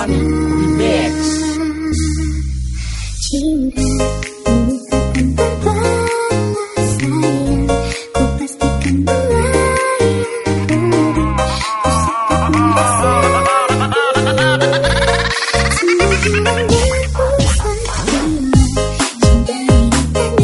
Performance by Putra Damani Remix Cinta Performance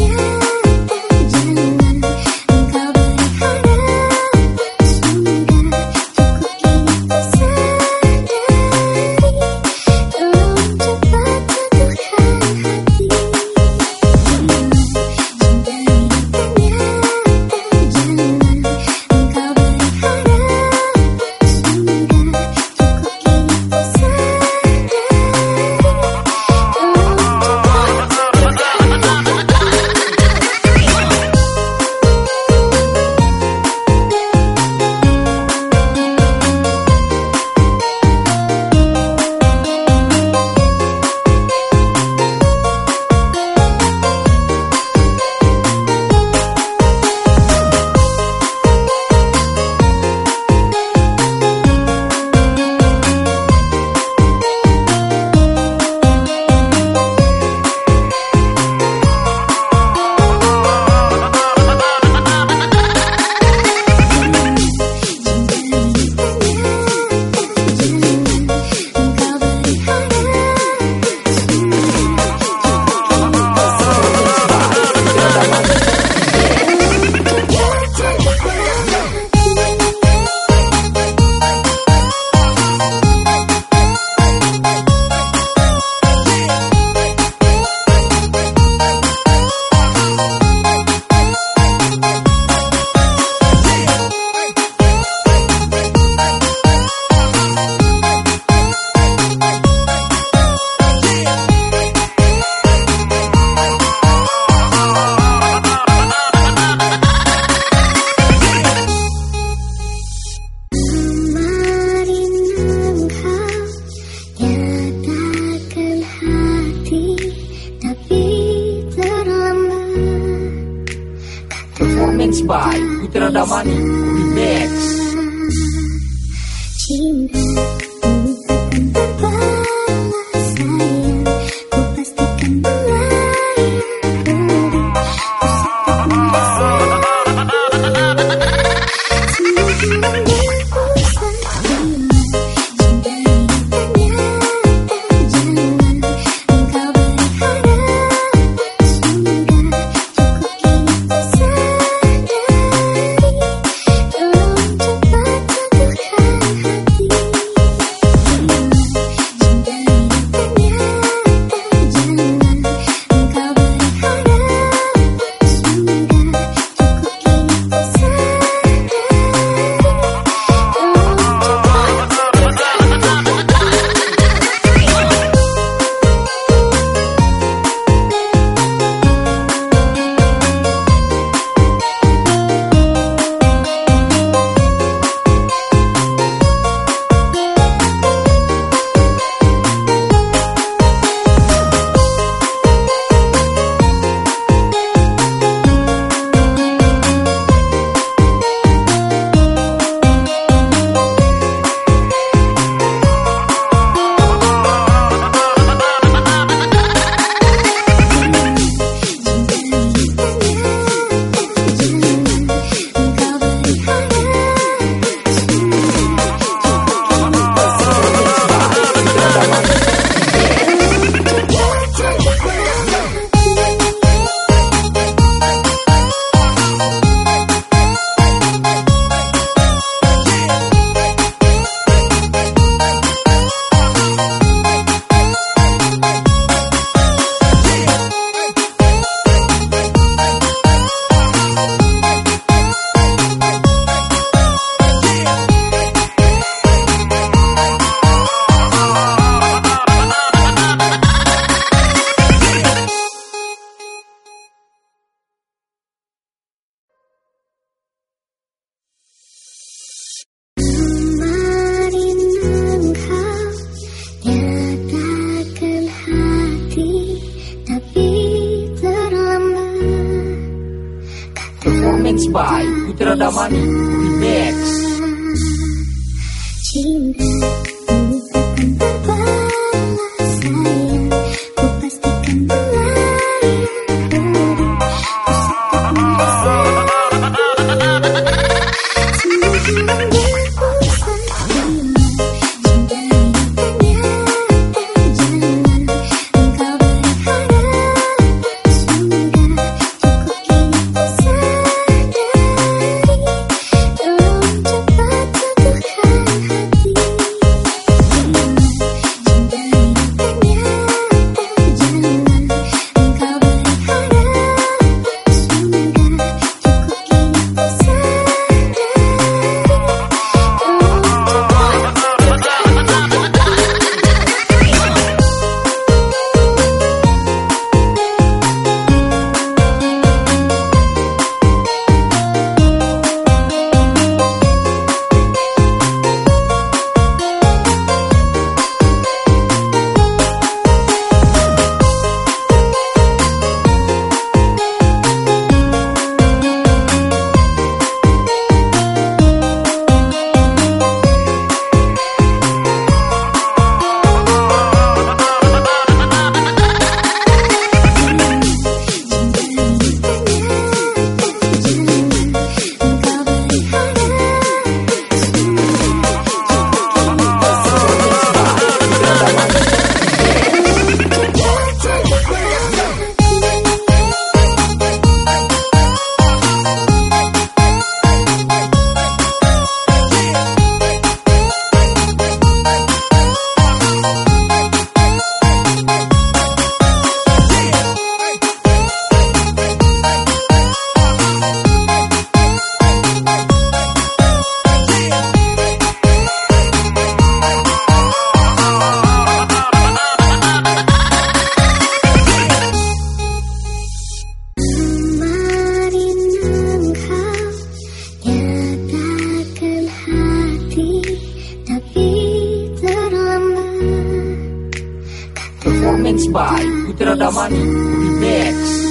Putra Damani Remix by mani, Remix.